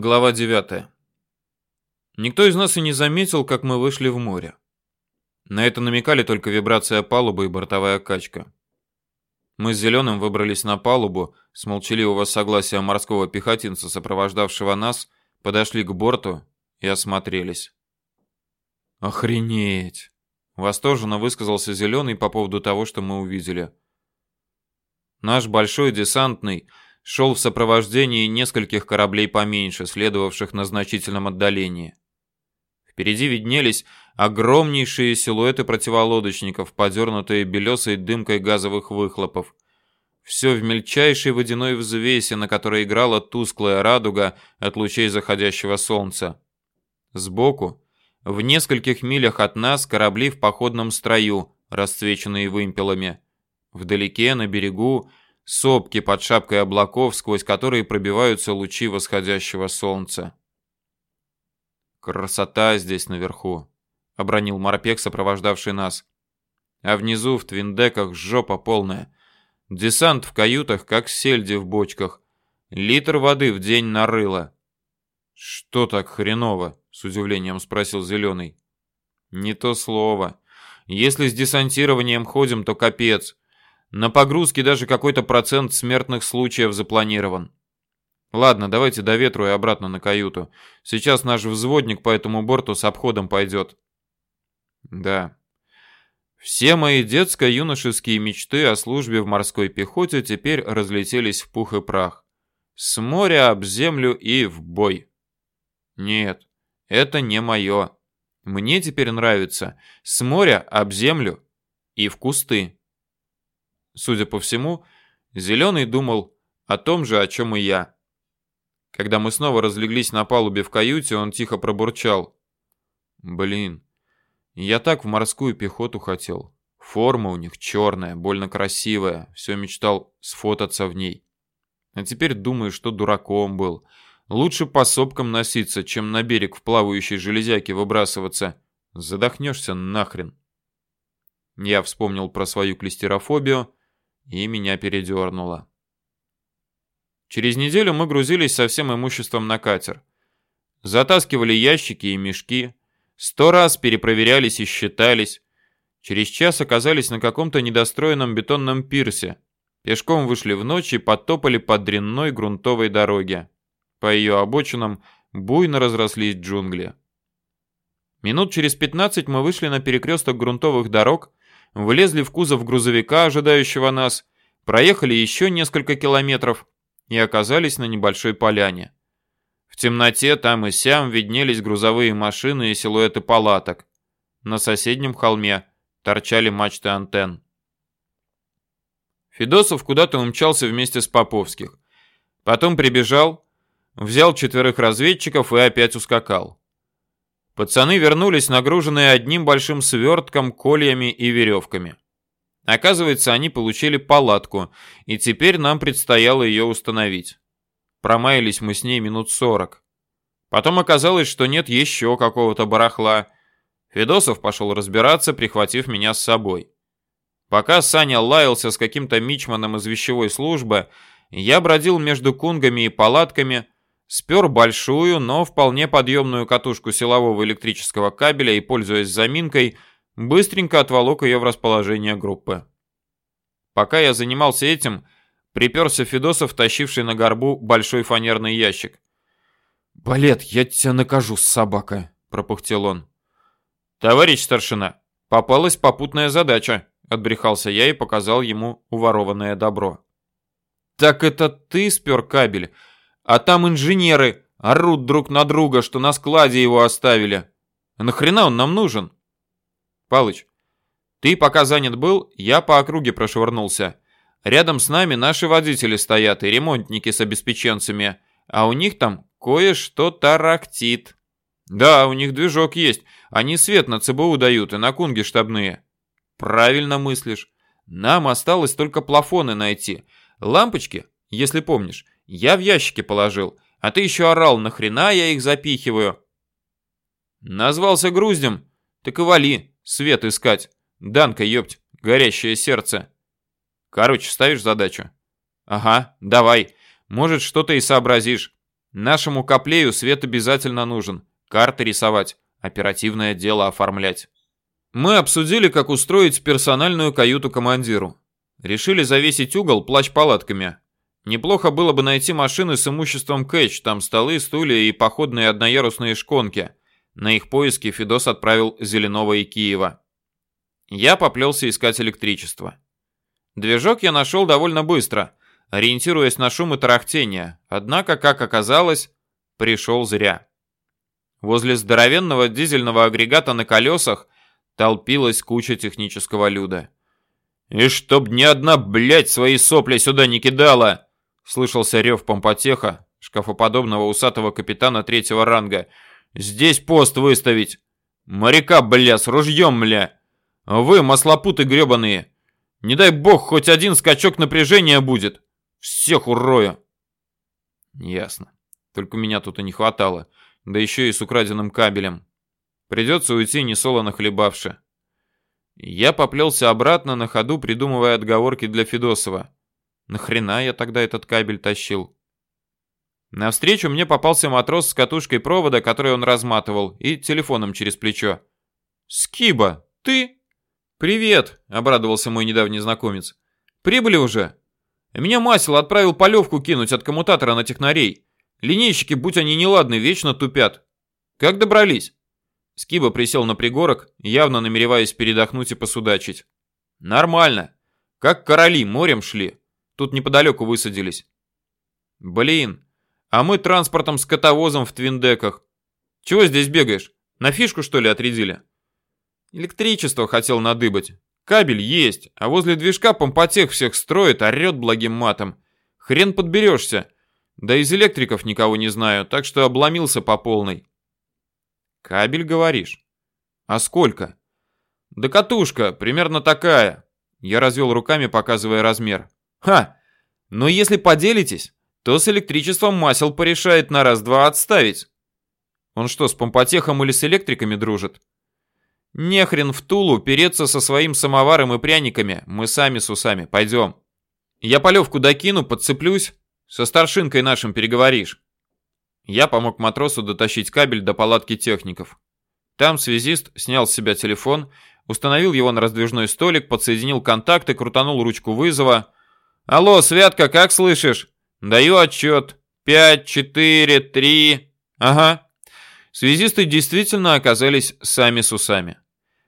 Глава 9. Никто из нас и не заметил, как мы вышли в море. На это намекали только вибрация палубы и бортовая качка. Мы с Зеленым выбрались на палубу, с молчаливого согласия морского пехотинца, сопровождавшего нас, подошли к борту и осмотрелись. «Охренеть!» — восторженно высказался Зеленый по поводу того, что мы увидели. Наш большой десантный — шел в сопровождении нескольких кораблей поменьше, следовавших на значительном отдалении. Впереди виднелись огромнейшие силуэты противолодочников, подернутые белесой дымкой газовых выхлопов. Все в мельчайшей водяной взвесе, на которой играла тусклая радуга от лучей заходящего солнца. Сбоку, в нескольких милях от нас, корабли в походном строю, расцвеченные вымпелами. Вдалеке, на берегу, сопки под шапкой облаков, сквозь которые пробиваются лучи восходящего солнца. «Красота здесь наверху», — обронил морпех, сопровождавший нас. «А внизу, в твиндеках, жопа полная. Десант в каютах, как сельди в бочках. Литр воды в день нарыло». «Что так хреново?» — с удивлением спросил Зеленый. «Не то слово. Если с десантированием ходим, то капец. На погрузке даже какой-то процент смертных случаев запланирован. Ладно, давайте до ветру и обратно на каюту. Сейчас наш взводник по этому борту с обходом пойдет. Да. Все мои детско-юношеские мечты о службе в морской пехоте теперь разлетелись в пух и прах. С моря об землю и в бой. Нет, это не мое. Мне теперь нравится с моря об землю и в кусты. Судя по всему, Зеленый думал о том же, о чем и я. Когда мы снова разлеглись на палубе в каюте, он тихо пробурчал. «Блин, я так в морскую пехоту хотел. Форма у них черная, больно красивая. Все мечтал сфотаться в ней. А теперь думаю, что дураком был. Лучше по сопкам носиться, чем на берег в плавающей железяке выбрасываться. Задохнешься нахрен». Я вспомнил про свою клестерофобию и меня передернуло. Через неделю мы грузились со всем имуществом на катер. Затаскивали ящики и мешки, сто раз перепроверялись и считались. Через час оказались на каком-то недостроенном бетонном пирсе. Пешком вышли в ночь и подтопали по дрянной грунтовой дороге. По ее обочинам буйно разрослись джунгли. Минут через 15 мы вышли на перекресток грунтовых дорог влезли в кузов грузовика, ожидающего нас, проехали еще несколько километров и оказались на небольшой поляне. В темноте там и сям виднелись грузовые машины и силуэты палаток. На соседнем холме торчали мачты антенн. Федосов куда-то умчался вместе с Поповских. Потом прибежал, взял четверых разведчиков и опять ускакал. Пацаны вернулись, нагруженные одним большим свертком, кольями и веревками. Оказывается, они получили палатку, и теперь нам предстояло ее установить. Промаялись мы с ней минут сорок. Потом оказалось, что нет еще какого-то барахла. Федосов пошел разбираться, прихватив меня с собой. Пока Саня лаялся с каким-то мичманом из вещевой службы, я бродил между кунгами и палатками, спер большую, но вполне подъемную катушку силового электрического кабеля и, пользуясь заминкой, быстренько отволок ее в расположение группы. Пока я занимался этим, приперся Федосов, тащивший на горбу большой фанерный ящик. «Балет, я тебя накажу, собака!» — пропухтел он. «Товарищ старшина, попалась попутная задача», — отбрехался я и показал ему уворованное добро. «Так это ты спер кабель?» А там инженеры орут друг на друга, что на складе его оставили. А нахрена он нам нужен? Палыч, ты пока занят был, я по округе прошвырнулся. Рядом с нами наши водители стоят и ремонтники с обеспеченцами, а у них там кое-что тарахтит. Да, у них движок есть. Они свет на ЦБУ дают и на кунги штабные. Правильно мыслишь. Нам осталось только плафоны найти. Лампочки, если помнишь, я в ящике положил, а ты еще орал, нахрена я их запихиваю? Назвался груздем, так и вали, свет искать. Данка, ёпть, горящее сердце. Короче, ставишь задачу? Ага, давай. Может, что-то и сообразишь. Нашему коплею свет обязательно нужен. Карты рисовать, оперативное дело оформлять. Мы обсудили, как устроить персональную каюту командиру. Решили завесить угол плащ-палатками. Неплохо было бы найти машины с имуществом Кэтч, там столы, стулья и походные одноярусные шконки. На их поиски Федос отправил Зеленого и Киева. Я поплелся искать электричество. Движок я нашел довольно быстро, ориентируясь на шум и тарахтение, однако, как оказалось, пришел зря. Возле здоровенного дизельного агрегата на колесах толпилась куча технического люда. «И чтоб ни одна, блядь, свои сопли сюда не кидала!» Слышался рев помпотеха, шкафоподобного усатого капитана третьего ранга. «Здесь пост выставить! Моряка, бля, с ружьем, бля! Вы, маслопуты гребаные! Не дай бог, хоть один скачок напряжения будет! Всех урою!» Ясно. Только меня тут и не хватало. Да еще и с украденным кабелем. Придется уйти, не солоно хлебавши. Я поплелся обратно на ходу, придумывая отговорки для Федосова. Нахрена я тогда этот кабель тащил? Навстречу мне попался матрос с катушкой провода, который он разматывал, и телефоном через плечо. «Скиба, ты?» «Привет», — обрадовался мой недавний знакомец. «Прибыли уже?» «Меня Масел отправил полевку кинуть от коммутатора на технарей. Линейщики, будь они неладны, вечно тупят. Как добрались?» Скиба присел на пригорок, явно намереваясь передохнуть и посудачить. «Нормально. Как короли морем шли. Тут неподалеку высадились». «Блин, а мы транспортом с котовозом в твиндеках. Чего здесь бегаешь? На фишку, что ли, отрядили?» «Электричество хотел надыбать. Кабель есть, а возле движка помпотех всех строит, орет благим матом. Хрен подберешься. Да из электриков никого не знаю, так что обломился по полной». Кабель, говоришь? А сколько? Да катушка, примерно такая. Я развел руками, показывая размер. Ха! Но если поделитесь, то с электричеством масел порешает на раз-два отставить. Он что, с помпотехом или с электриками дружит? Нехрен в Тулу переться со своим самоваром и пряниками. Мы сами с усами. Пойдем. Я полевку докину, подцеплюсь. Со старшинкой нашим переговоришь. Я помог матросу дотащить кабель до палатки техников. Там связист снял с себя телефон, установил его на раздвижной столик, подсоединил контакты, крутанул ручку вызова. «Алло, Святка, как слышишь?» «Даю отчет. Пять, четыре, три...» «Ага». Связисты действительно оказались сами с усами.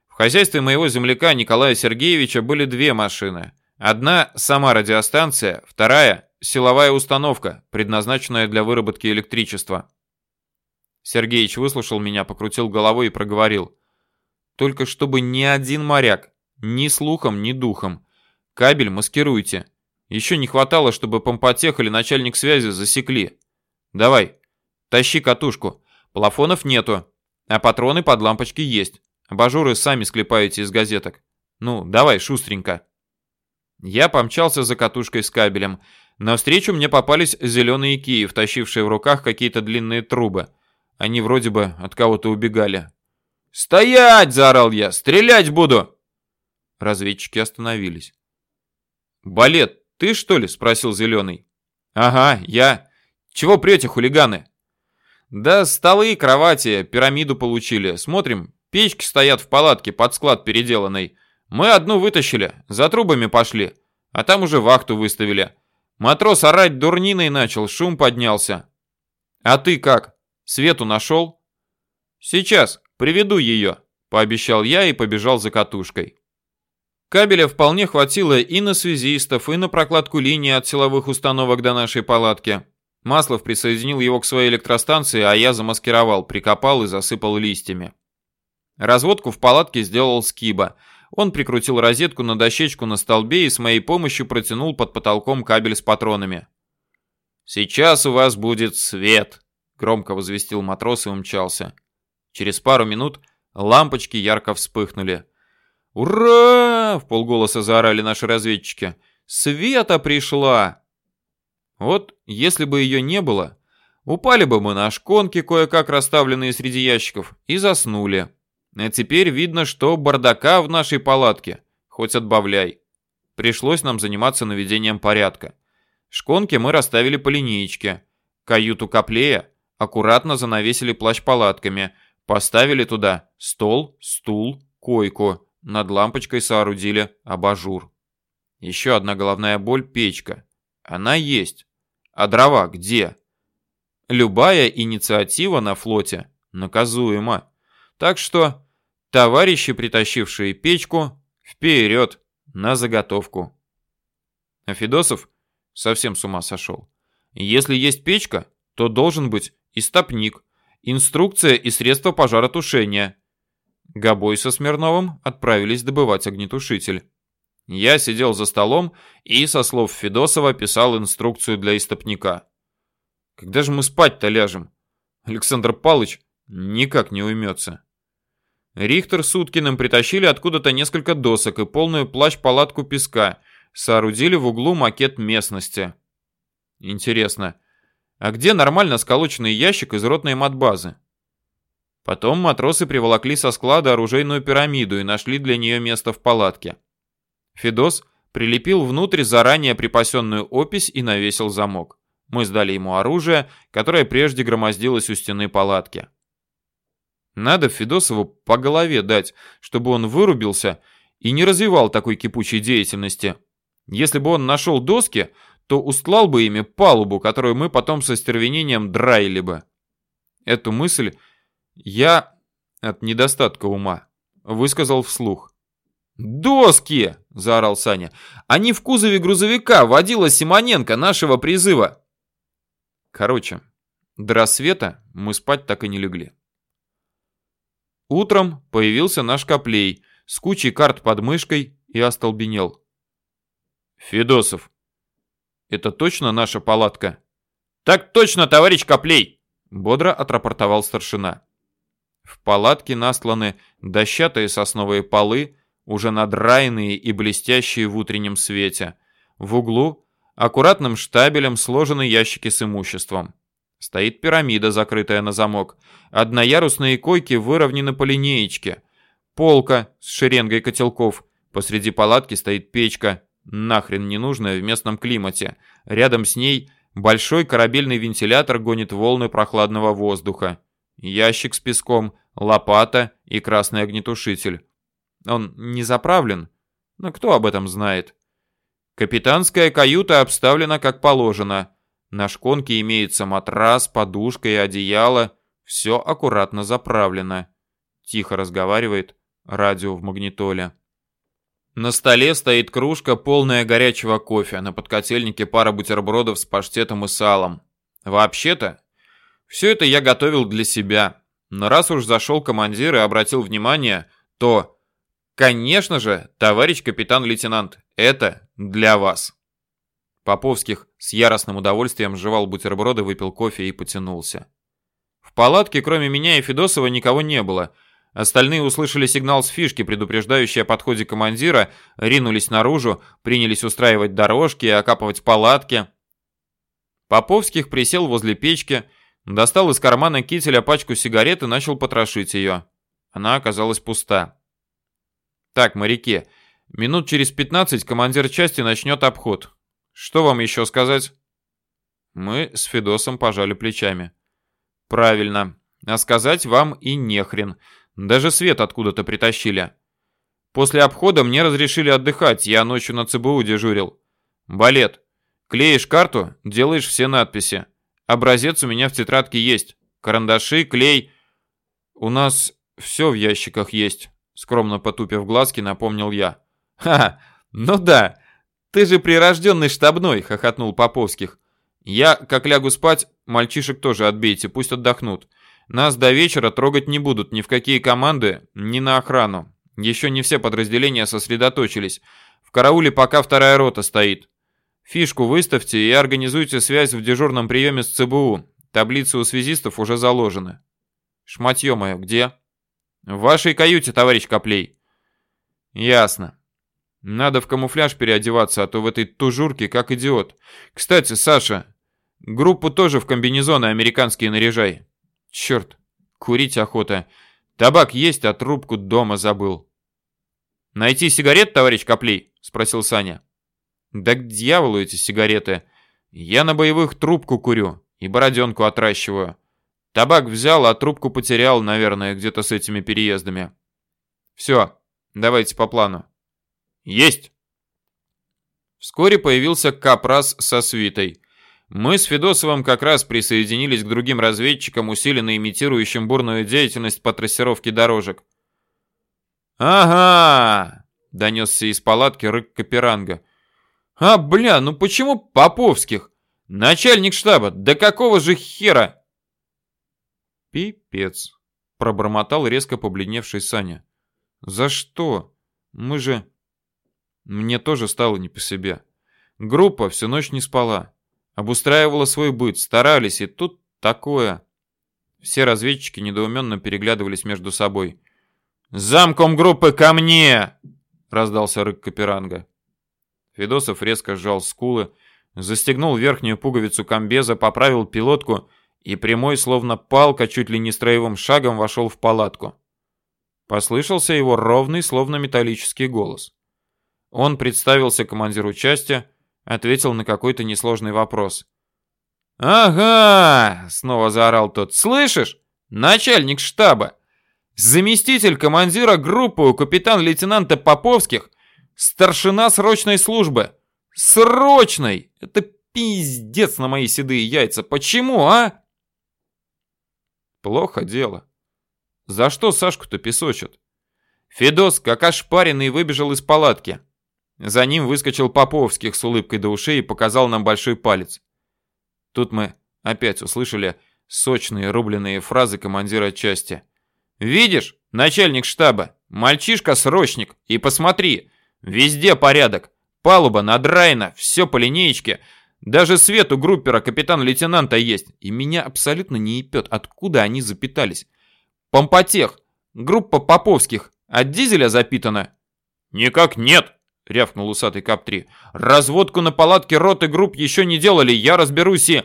В хозяйстве моего земляка Николая Сергеевича были две машины. Одна – сама радиостанция, вторая силовая установка, предназначенная для выработки электричества. Сергеич выслушал меня, покрутил головой и проговорил. Только чтобы ни один моряк, ни слухом, ни духом. Кабель маскируйте. Еще не хватало, чтобы помпотех или начальник связи засекли. Давай, тащи катушку. Плафонов нету, а патроны под лампочки есть. Абажуры сами склепаете из газеток. Ну, давай, шустренько. Я помчался за катушкой с кабелем. Навстречу мне попались зеленые кии, втащившие в руках какие-то длинные трубы. Они вроде бы от кого-то убегали. «Стоять!» – заорал я. «Стрелять буду!» Разведчики остановились. «Балет, ты что ли?» – спросил Зеленый. «Ага, я. Чего прете, хулиганы?» «Да столы кровати, пирамиду получили. Смотрим, печки стоят в палатке под склад переделанной. Мы одну вытащили, за трубами пошли, а там уже вахту выставили. Матрос орать дурниной начал, шум поднялся. А ты как? Свету нашел? Сейчас, приведу ее, пообещал я и побежал за катушкой. Кабеля вполне хватило и на связистов, и на прокладку линии от силовых установок до нашей палатки. Маслов присоединил его к своей электростанции, а я замаскировал, прикопал и засыпал листьями. Разводку в палатке сделал Скиба – он прикрутил розетку на дощечку на столбе и с моей помощью протянул под потолком кабель с патронами. «Сейчас у вас будет свет», — громко возвестил матрос и умчался. Через пару минут лампочки ярко вспыхнули. «Ура!» — в полголоса заорали наши разведчики. «Света пришла!» Вот, если бы ее не было, упали бы мы на шконки, кое-как расставленные среди ящиков, и заснули. А теперь видно, что бардака в нашей палатке, хоть отбавляй. Пришлось нам заниматься наведением порядка. Шконки мы расставили по линеечке. Каюту Коплея аккуратно занавесили плащ-палатками, поставили туда стол, стул, койку, над лампочкой соорудили абажур. Еще одна головная боль – печка. Она есть. А дрова где? Любая инициатива на флоте наказуема. Так что, товарищи, притащившие печку, вперед, на заготовку. А Федосов совсем с ума сошел. Если есть печка, то должен быть и стопник, инструкция и средства пожаротушения. Габой со Смирновым отправились добывать огнетушитель. Я сидел за столом и, со слов Федосова, писал инструкцию для истопника. Когда же мы спать-то ляжем? Александр Палыч никак не уймется. Рихтер с Уткиным притащили откуда-то несколько досок и полную плащ-палатку песка, соорудили в углу макет местности. Интересно, а где нормально сколоченный ящик из ротной матбазы? Потом матросы приволокли со склада оружейную пирамиду и нашли для нее место в палатке. Федос прилепил внутрь заранее припасенную опись и навесил замок. Мы сдали ему оружие, которое прежде громоздилось у стены палатки. Надо Федосову по голове дать, чтобы он вырубился и не развивал такой кипучей деятельности. Если бы он нашел доски, то устлал бы ими палубу, которую мы потом со стервенением драили бы. Эту мысль я от недостатка ума высказал вслух. «Доски!» – заорал Саня. «Они в кузове грузовика, водила Симоненко, нашего призыва!» Короче, до рассвета мы спать так и не легли. Утром появился наш коплей с кучей карт под мышкой и остолбенел. «Федосов, это точно наша палатка?» «Так точно, товарищ Коплей!» — бодро отрапортовал старшина. В палатке насланы дощатые сосновые полы, уже надраенные и блестящие в утреннем свете. В углу аккуратным штабелем сложены ящики с имуществом. Стоит пирамида, закрытая на замок. Одноярусные койки выровнены по линеечке. Полка с шеренгой котелков. Посреди палатки стоит печка, нахрен не нужная в местном климате. Рядом с ней большой корабельный вентилятор гонит волны прохладного воздуха. Ящик с песком, лопата и красный огнетушитель. Он не заправлен, но кто об этом знает? Капитанская каюта обставлена как положено. На шконке имеется матрас, подушка и одеяло. Все аккуратно заправлено. Тихо разговаривает радио в магнитоле. На столе стоит кружка, полная горячего кофе, на подкотельнике пара бутербродов с паштетом и салом. Вообще-то, все это я готовил для себя. Но раз уж зашел командир и обратил внимание, то, конечно же, товарищ капитан-лейтенант, это для вас. Поповских с яростным удовольствием жевал бутерброды, выпил кофе и потянулся. В палатке, кроме меня и Федосова, никого не было. Остальные услышали сигнал с фишки, предупреждающий о подходе командира, ринулись наружу, принялись устраивать дорожки и окапывать палатки. Поповских присел возле печки, Достал из кармана кителя пачку сигарет и начал потрошить ее. Она оказалась пуста. Так, моряки, минут через 15 командир части начнет обход. Что вам еще сказать? Мы с Федосом пожали плечами. Правильно. А сказать вам и нехрен. Даже свет откуда-то притащили. После обхода мне разрешили отдыхать, я ночью на ЦБУ дежурил. Балет. Клеишь карту, делаешь все надписи. Образец у меня в тетрадке есть. Карандаши, клей. У нас все в ящиках есть, скромно потупив глазки, напомнил я. Ха, ну да. Ты же прирожденный штабной, хохотнул Поповских. Я, как лягу спать, мальчишек тоже отбейте, пусть отдохнут. Нас до вечера трогать не будут ни в какие команды, ни на охрану. Еще не все подразделения сосредоточились. В карауле пока вторая рота стоит. Фишку выставьте и организуйте связь в дежурном приеме с ЦБУ. Таблицы у связистов уже заложены. Шматье мое где? В вашей каюте, товарищ Коплей. Ясно. Надо в камуфляж переодеваться, а то в этой тужурке как идиот. Кстати, Саша, группу тоже в комбинезоны американские наряжай. Черт, курить охота. Табак есть, а трубку дома забыл. Найти сигарет, товарищ Коплей? Спросил Саня. Да к дьяволу эти сигареты. Я на боевых трубку курю. И бороденку отращиваю. Табак взял, а трубку потерял, наверное, где-то с этими переездами. Все, давайте по плану. Есть! Вскоре появился Капрас со свитой. Мы с Федосовым как раз присоединились к другим разведчикам, усиленно имитирующим бурную деятельность по трассировке дорожек. «Ага!» — донесся из палатки рык Каперанга. «А, бля, ну почему Поповских? Начальник штаба, да какого же хера?» «Пипец!» — пробормотал резко побледневший Саня. «За что? Мы же...» Мне тоже стало не по себе. Группа всю ночь не спала. Обустраивала свой быт, старались, и тут такое. Все разведчики недоуменно переглядывались между собой. «Замком группы ко мне!» — раздался рык Каперанга. Федосов резко сжал скулы, застегнул верхнюю пуговицу комбеза, поправил пилотку и прямой, словно палка, чуть ли не строевым шагом вошел в палатку. Послышался его ровный, словно металлический голос. Он представился командиру части, ответил на какой-то несложный вопрос. «Ага!» — снова заорал тот. «Слышишь? Начальник штаба! Заместитель командира группы у капитан-лейтенанта Поповских, старшина срочной службы. Срочной! Это пиздец на мои седые яйца. Почему, а?» Плохо дело. За что Сашку-то песочат? Федос, как ошпаренный, выбежал из палатки. За ним выскочил Поповских с улыбкой до ушей и показал нам большой палец. Тут мы опять услышали сочные рубленые фразы командира части. «Видишь, начальник штаба, мальчишка-срочник, и посмотри, везде порядок, палуба надраена, все по линеечке, даже свет у группера капитан-лейтенанта есть, и меня абсолютно не епет, откуда они запитались. Помпотех, группа Поповских, от дизеля запитана?» «Никак нет», рявкнул усатый КАП-3. «Разводку на палатке роты групп еще не делали, я разберусь и...»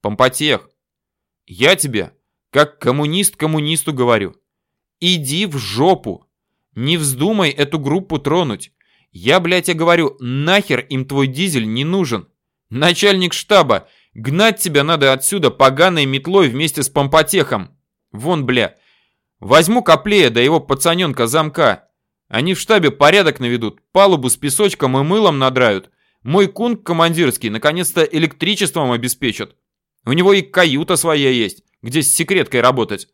«Помпотех, я тебе, как коммунист коммунисту говорю, иди в жопу, не вздумай эту группу тронуть. Я, блядь, я говорю, нахер им твой дизель не нужен. Начальник штаба, гнать тебя надо отсюда поганой метлой вместе с помпотехом. Вон, бля, возьму Коплея да его пацаненка замка, они в штабе порядок наведут, палубу с песочком и мылом надрают. Мой кунг командирский наконец-то электричеством обеспечат. У него и каюта своя есть, где с секреткой работать.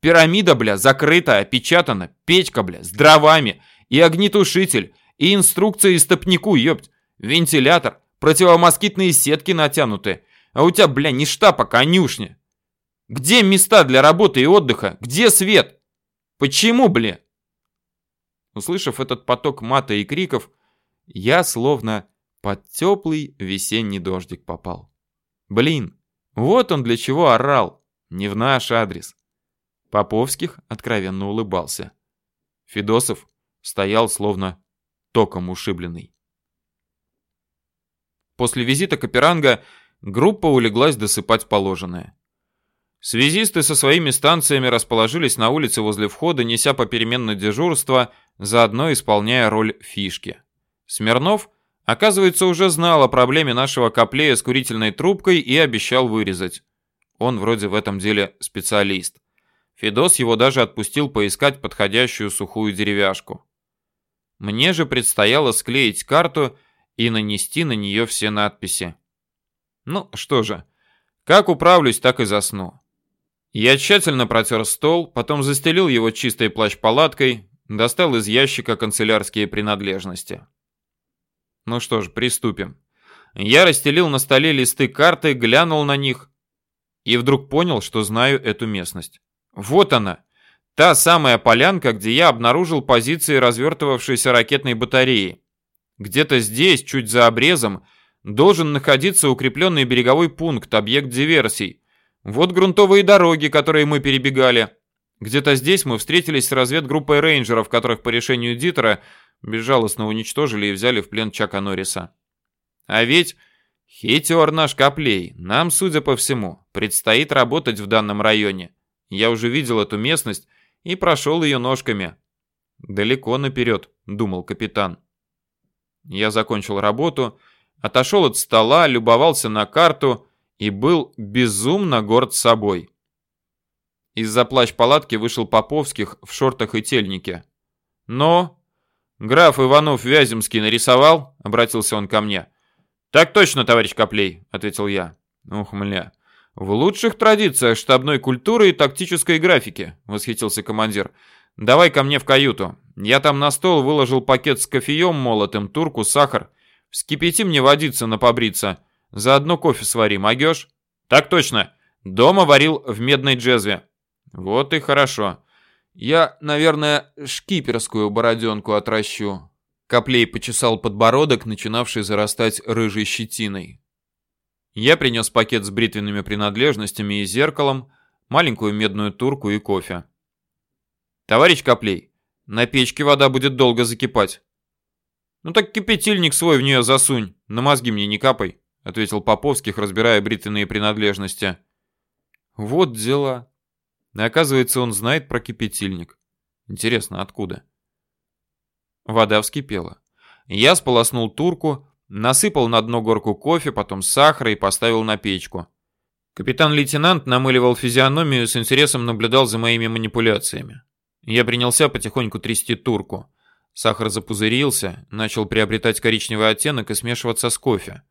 Пирамида, бля, закрыта, опечатана, печка, бля, с дровами, и огнетушитель, и инструкция истопнику, ёпть, вентилятор, противомоскитные сетки натянуты. А у тебя, бля, не штаб, а конюшня. Где места для работы и отдыха? Где свет? Почему, бля? Услышав этот поток мата и криков, я словно под теплый весенний дождик попал. Блин, вот он для чего орал, не в наш адрес. Поповских откровенно улыбался. Федосов стоял словно током ушибленный. После визита Каперанга группа улеглась досыпать положенное. Связисты со своими станциями расположились на улице возле входа, неся попеременно дежурство заодно исполняя роль фишки. Смирнов, оказывается, уже знал о проблеме нашего коплея с курительной трубкой и обещал вырезать. Он вроде в этом деле специалист. Федос его даже отпустил поискать подходящую сухую деревяшку. Мне же предстояло склеить карту и нанести на нее все надписи. Ну, что же, как управлюсь, так и засну. Я тщательно протер стол, потом застелил его чистой плащ-палаткой, Достал из ящика канцелярские принадлежности. Ну что ж, приступим. Я расстелил на столе листы карты, глянул на них и вдруг понял, что знаю эту местность. Вот она, та самая полянка, где я обнаружил позиции развертывавшейся ракетной батареи. Где-то здесь, чуть за обрезом, должен находиться укрепленный береговой пункт, объект диверсий. Вот грунтовые дороги, которые мы перебегали. Где-то здесь мы встретились с разведгруппой рейнджеров, которых по решению Дитера безжалостно уничтожили и взяли в плен Чака Норриса. А ведь хитер наш Коплей, нам, судя по всему, предстоит работать в данном районе. Я уже видел эту местность и прошел ее ножками. Далеко наперед, думал капитан. Я закончил работу, отошел от стола, любовался на карту и был безумно горд собой. Из-за плащ-палатки вышел Поповских в шортах и тельнике. «Но?» «Граф Иванов Вяземский нарисовал?» — обратился он ко мне. «Так точно, товарищ Коплей», — ответил я. «Ух, мля. В лучших традициях штабной культуры и тактической графики», — восхитился командир. «Давай ко мне в каюту. Я там на стол выложил пакет с кофеем молотым, турку, сахар. Вскипяти мне водиться на побриться. Заодно кофе свари, могешь?» «Так точно. Дома варил в медной джезве». «Вот и хорошо. Я, наверное, шкиперскую бороденку отращу». Коплей почесал подбородок, начинавший зарастать рыжей щетиной. Я принес пакет с бритвенными принадлежностями и зеркалом, маленькую медную турку и кофе. «Товарищ Коплей, на печке вода будет долго закипать». «Ну так кипятильник свой в нее засунь, на мозги мне не капай», ответил Поповских, разбирая бритвенные принадлежности. «Вот дела». Оказывается, он знает про кипятильник. Интересно, откуда? Вода вскипела. Я сполоснул турку, насыпал на дно горку кофе, потом сахара и поставил на печку. Капитан-лейтенант намыливал физиономию, с интересом наблюдал за моими манипуляциями. Я принялся потихоньку трясти турку. Сахар запузырился, начал приобретать коричневый оттенок и смешиваться с кофе.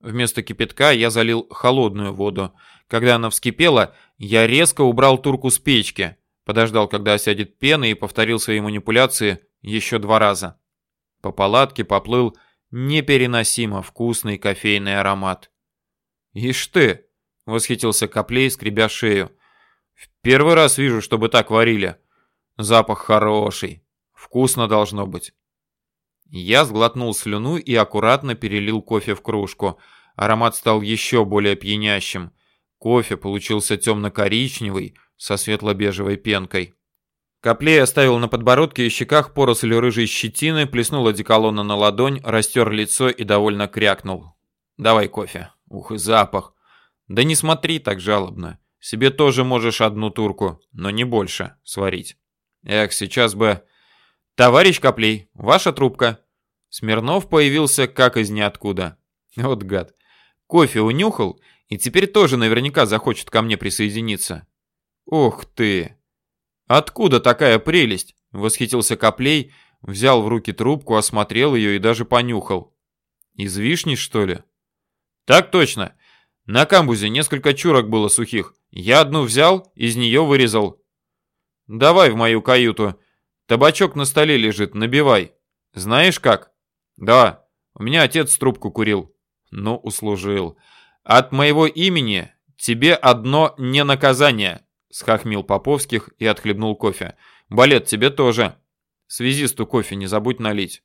Вместо кипятка я залил холодную воду. Когда она вскипела, я резко убрал турку с печки, подождал, когда осядет пена и повторил свои манипуляции еще два раза. По палатке поплыл непереносимо вкусный кофейный аромат. «Ишь ты!» — восхитился Коплей, скребя шею. «В первый раз вижу, чтобы так варили. Запах хороший. Вкусно должно быть». Я сглотнул слюну и аккуратно перелил кофе в кружку. Аромат стал еще более пьянящим. Кофе получился темно-коричневый, со светло-бежевой пенкой. Коплей оставил на подбородке и щеках поросль рыжей щетины, плеснул одеколона на ладонь, растер лицо и довольно крякнул. «Давай кофе. Ух, и запах. Да не смотри так жалобно. Себе тоже можешь одну турку, но не больше, сварить. Эх, сейчас бы «Товарищ Коплей, ваша трубка». Смирнов появился как из ниоткуда. Вот гад. Кофе унюхал и теперь тоже наверняка захочет ко мне присоединиться. Ох ты! Откуда такая прелесть? Восхитился Коплей, взял в руки трубку, осмотрел ее и даже понюхал. Из вишни, что ли? Так точно. На камбузе несколько чурок было сухих. Я одну взял, из нее вырезал. Давай в мою каюту. Табачок на столе лежит, набивай. Знаешь как? Да, у меня отец трубку курил. Ну, услужил. От моего имени тебе одно не наказание, схохмил Поповских и отхлебнул кофе. Балет тебе тоже. Связисту кофе не забудь налить.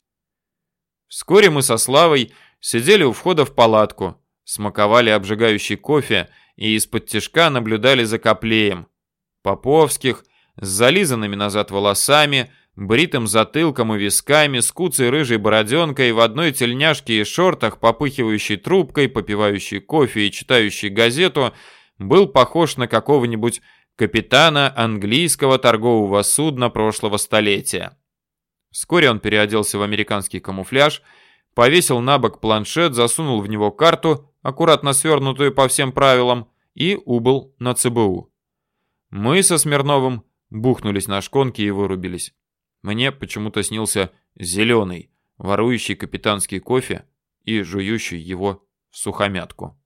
Вскоре мы со Славой сидели у входа в палатку, смаковали обжигающий кофе и из-под тишка наблюдали за Коплеем. Поповских с зализанными назад волосами, бритым затылком и висками, с куцей рыжей бороденкой, в одной тельняшке и шортах, попыхивающей трубкой, попивающей кофе и читающей газету, был похож на какого-нибудь капитана английского торгового судна прошлого столетия. Вскоре он переоделся в американский камуфляж, повесил на бок планшет, засунул в него карту, аккуратно свернутую по всем правилам, и убыл на ЦБУ. Мы со Смирновым бухнулись на шконки и вырубились. Мне почему-то снился зеленый, ворующий капитанский кофе и жующий его в сухомятку.